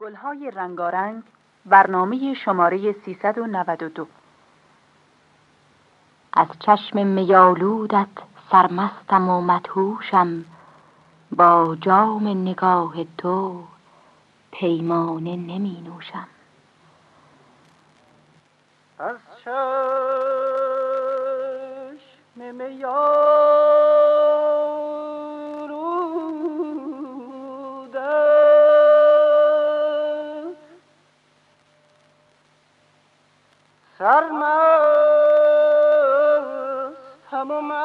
گلهای رنگارنگ برنامه شماره 392 از چشم میالودت سرمستم و مدهوشم با جام نگاه تو پیمانه نمی نوشم از چشم میالودت سرمستم و مدهوشم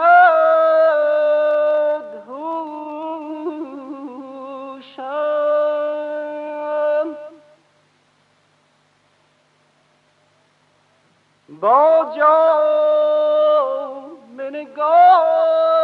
با جام نگاه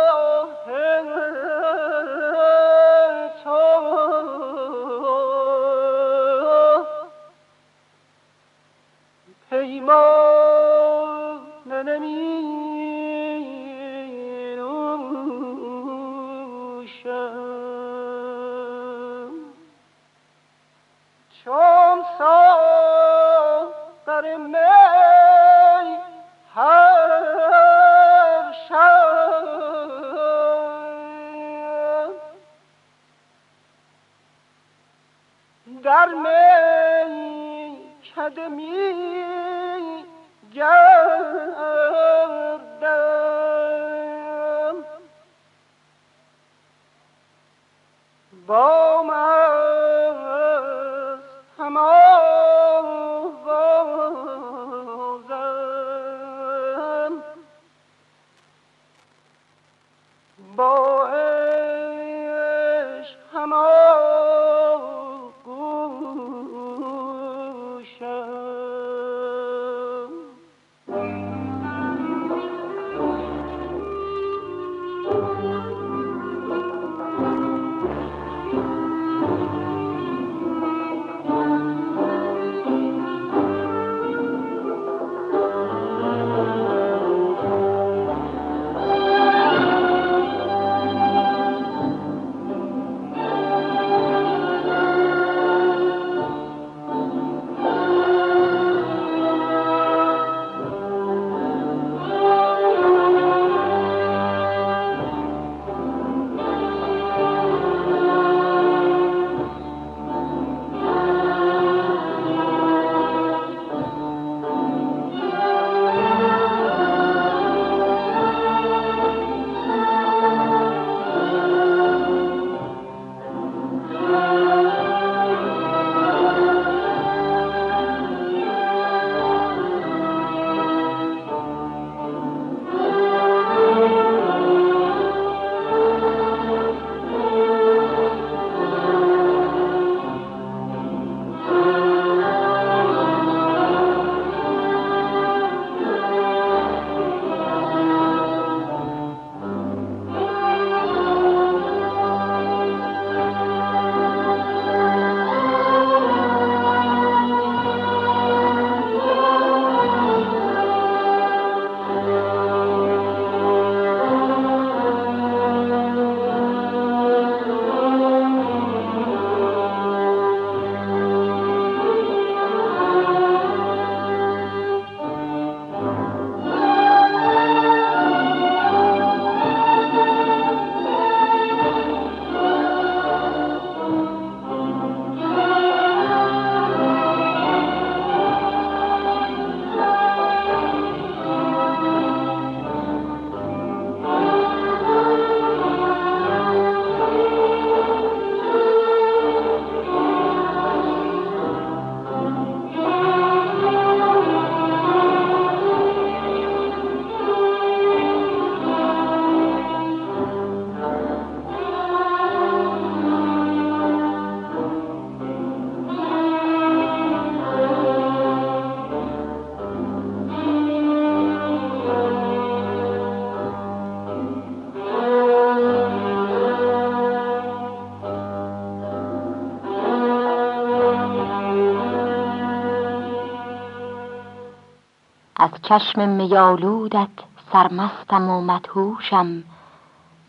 چشم میالودت سرمستم و مدهوشم.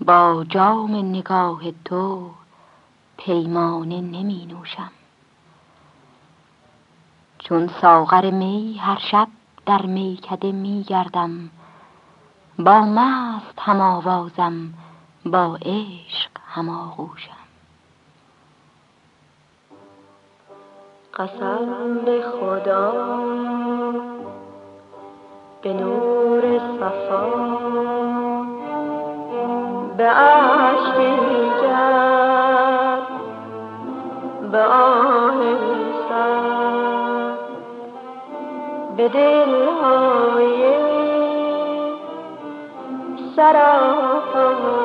با جام نگاه تو پیمانه نمی نوشم. چون ساغر می هر شب در میکده می گردم با مست هم آوازم با عشق هم آغوشم. قسم به خدا به نور صفا. به عشق جر به آه سر. به دلهای سراپادر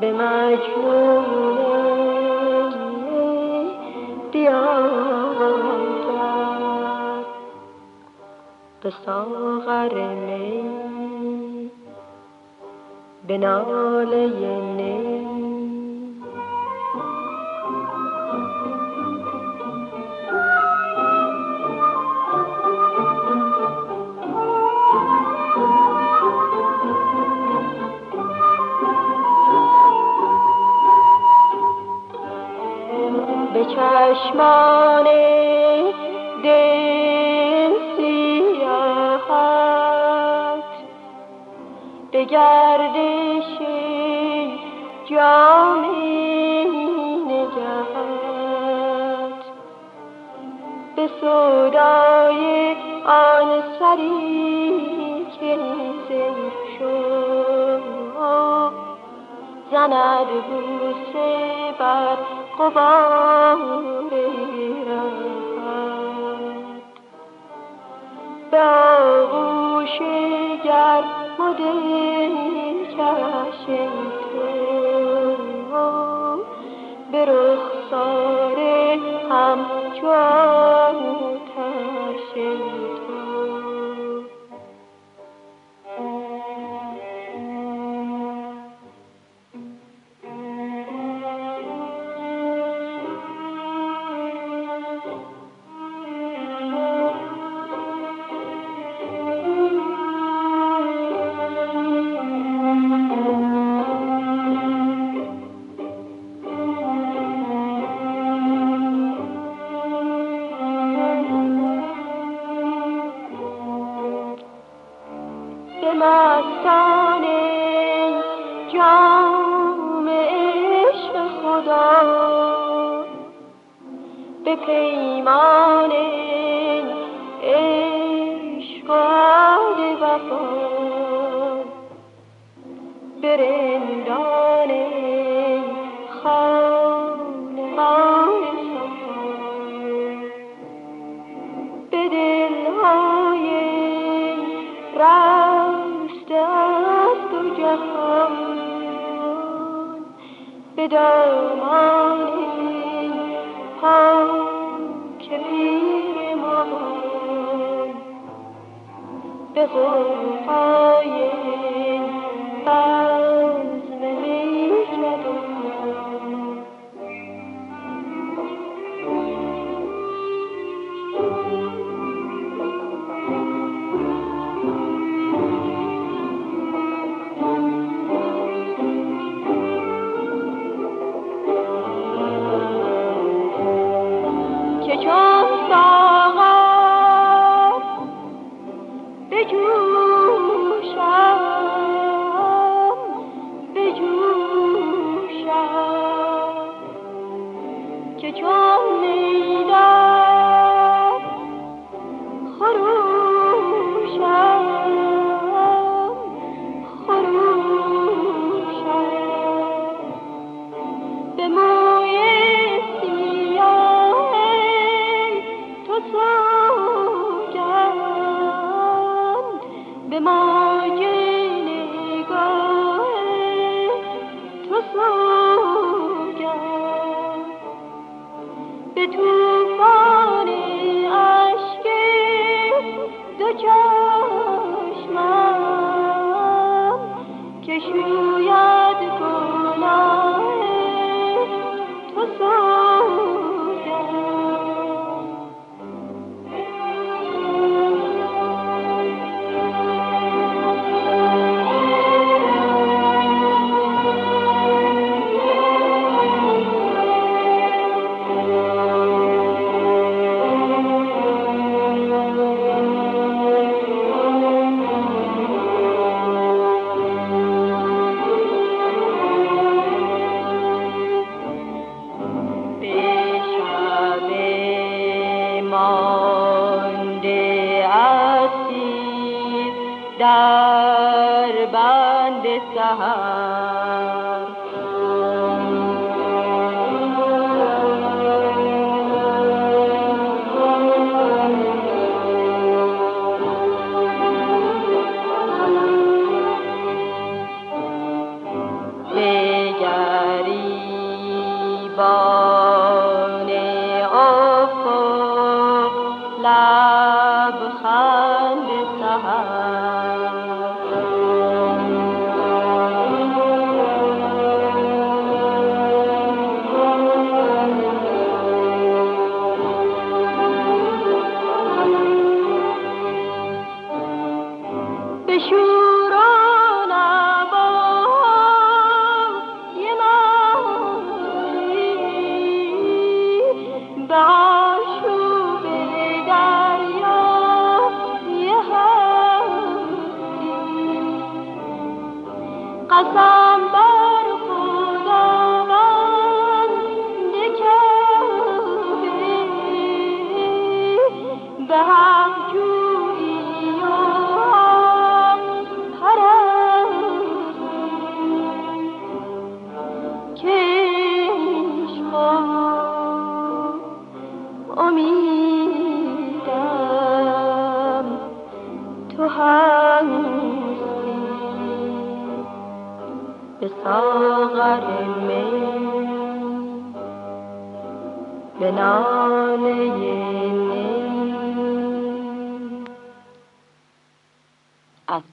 به مجنون به ساغر می به ناله نی. به چشمان دل گردش جام نجات. به صدای آن سری که زیر شد زند بوسه بر قبار رفت به آغوش گرم و دلکش تو به رخسار همچو آتش به دامان پاک پیر بزم از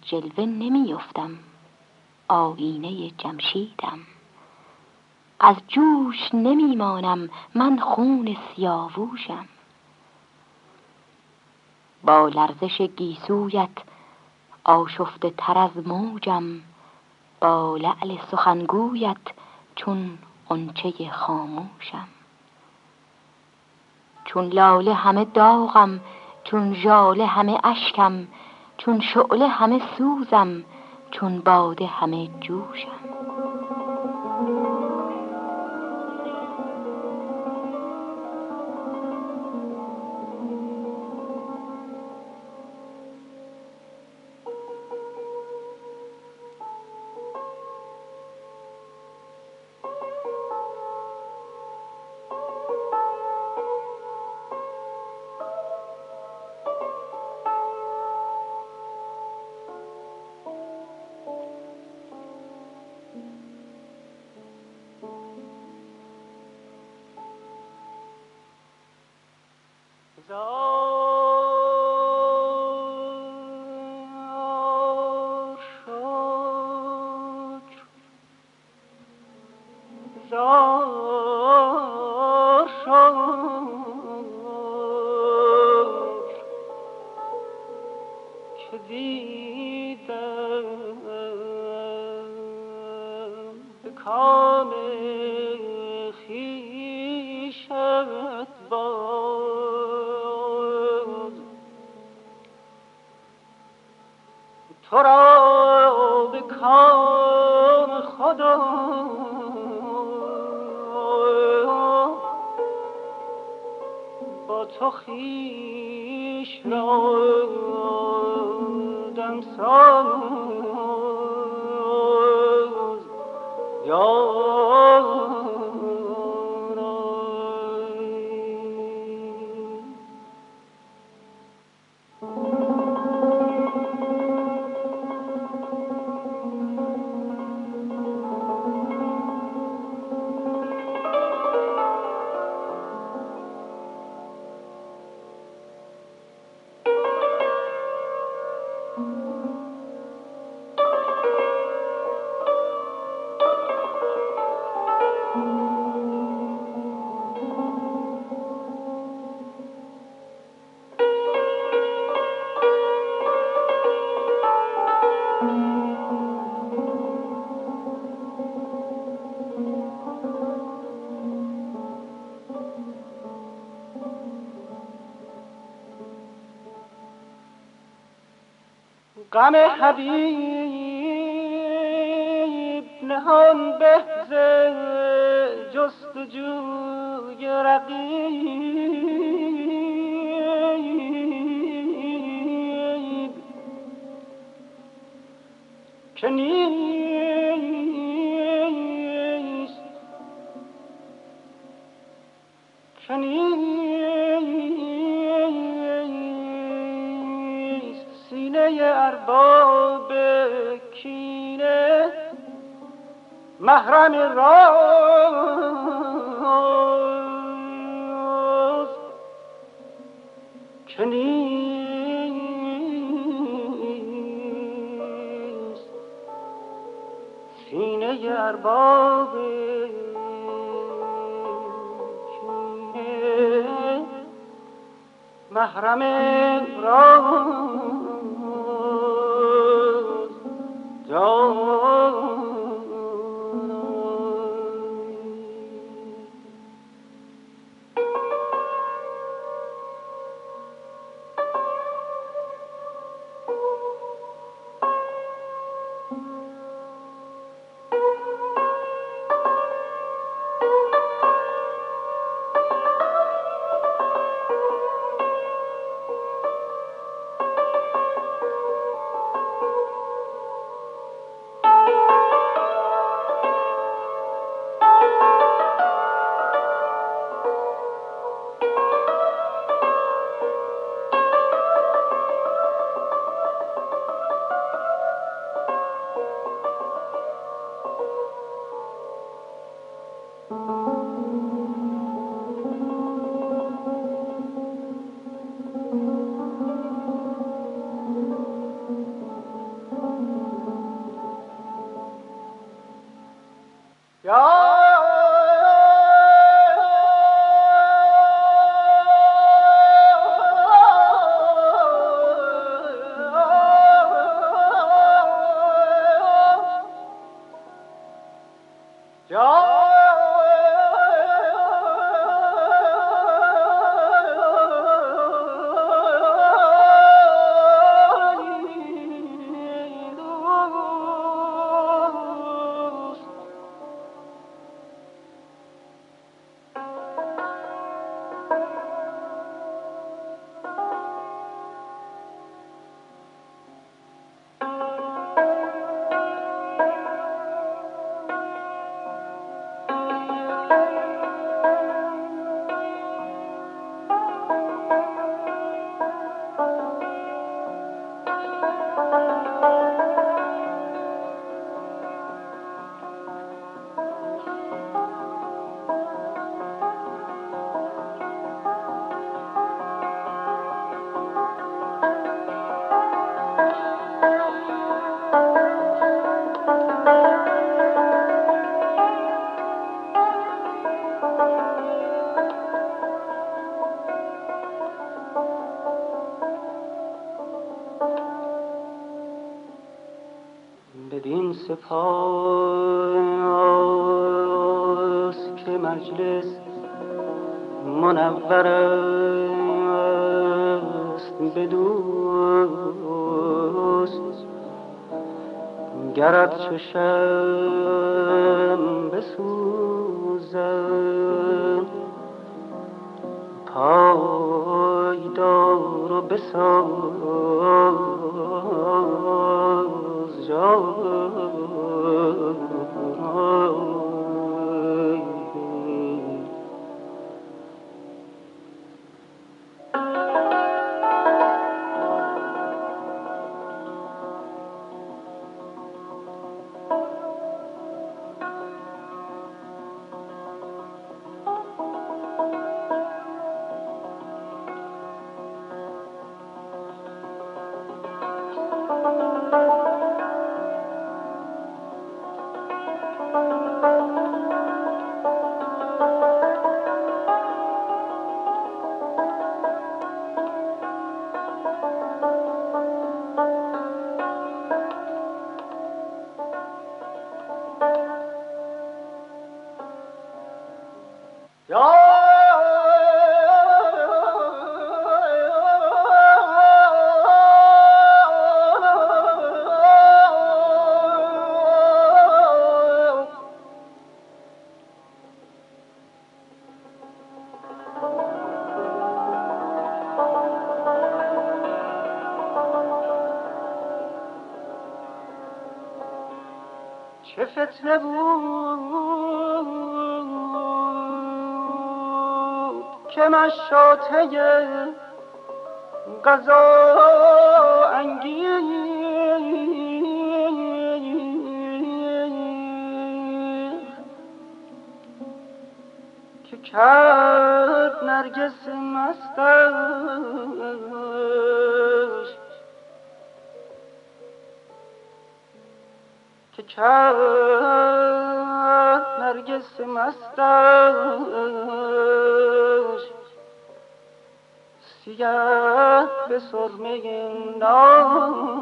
جلوه نمیافتم. آینه جمشیدم. از جوش نمیمانم. من خون سیاووشم. با لرزش گیسویت آشفته تر از موجم. با لعل سخنگویت چون قنچه خاموشم. چون لاله همه داغم چون ژاله همه اشکم چون شعله همه سوزم چون باده همه جوشم. غم حبیب نهان به جستجوی رقیب. که نیست ارباب کینه محرم راز. چنیست سینه ارباب محرم راز. Don't که مجلس منور است بدوست گرد چشم بسوزم پایدار و بساز. چه فتنه بود که مشاته قضا انگیز. که کرد نرگس مستش کرد نرگس مستش. سیاه به سرمه ناز.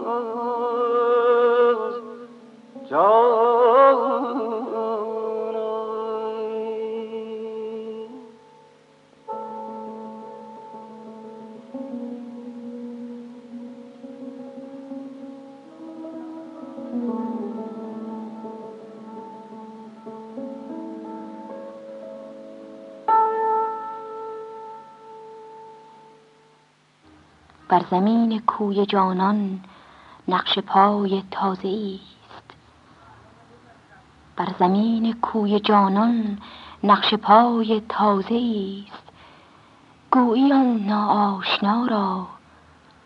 بر زمین کوی جانان نقش پای تازه است. بر زمین کوی جانان نقش پای تازه است. گویی آن ناآشنا را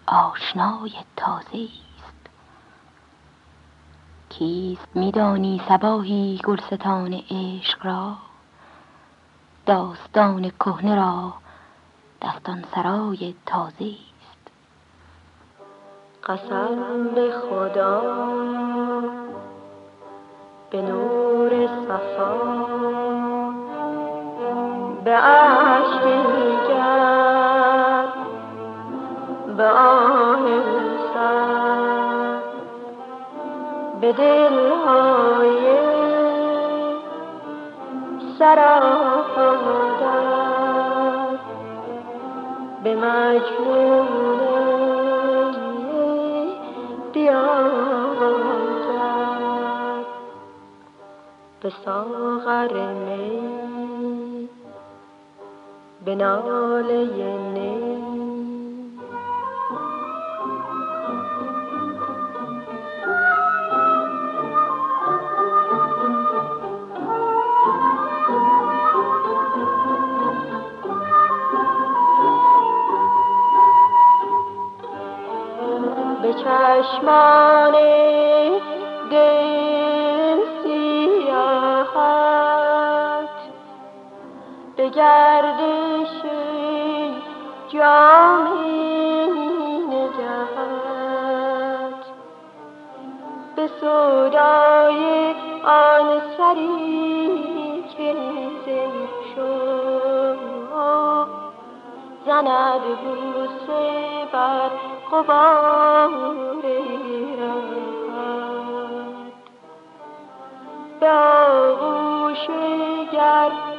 آشنای تازه است. کیست میدانی صباحی گلستان عشق را؟ داستان کهنه را دستان سرای تازه قسم به خدا. به نور صفا. به عشق دیگر. به آه به دلهای سراپادر به مجنون به ساغر می. به ناله نی. به گردش جامی نجات. به سودای آن سری که شد زند بوسه بر غبار رفت به آغوش تو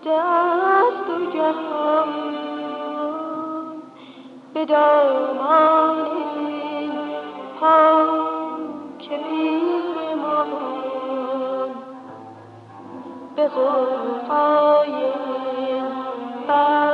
رشته از دو جهان به دامان پاک پیر مغان به غرفای بزم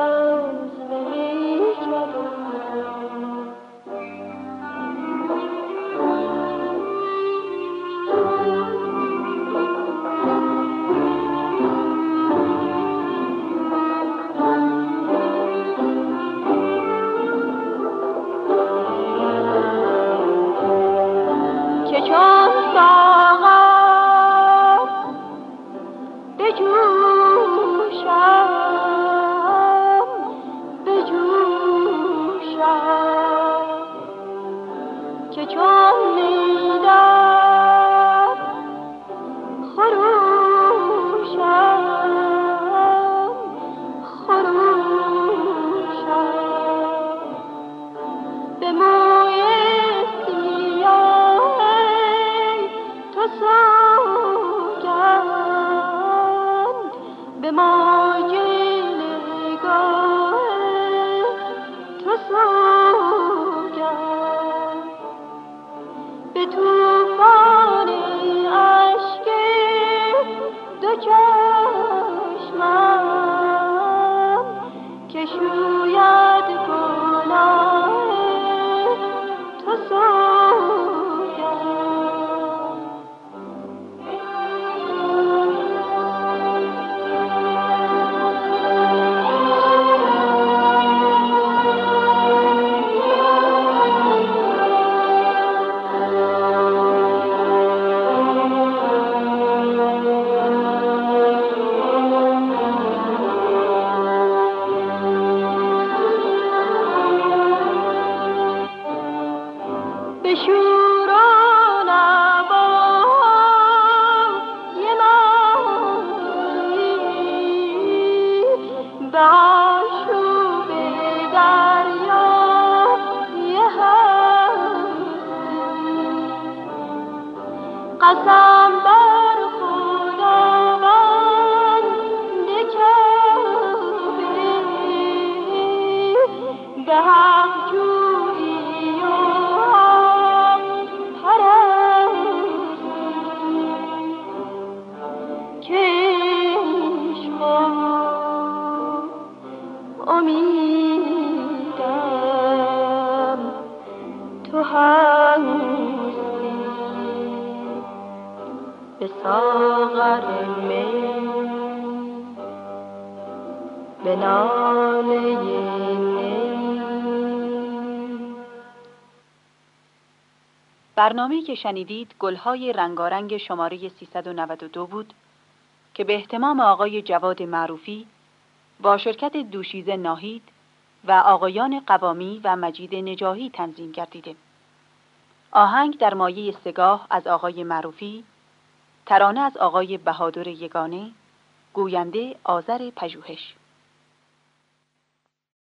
Oh, برنامه‌ای که شنیدید گلهای رنگارنگ شماره 392 بود که به اهتمام آقای جواد معروفی با شرکت دوشیزه ناهید و آقایان قوامی و مجید نجاهی تنظیم گردیده. آهنگ در مایه سگاه از آقای معروفی، ترانه از آقای بهادر یگانه، گوینده آذر پژوهش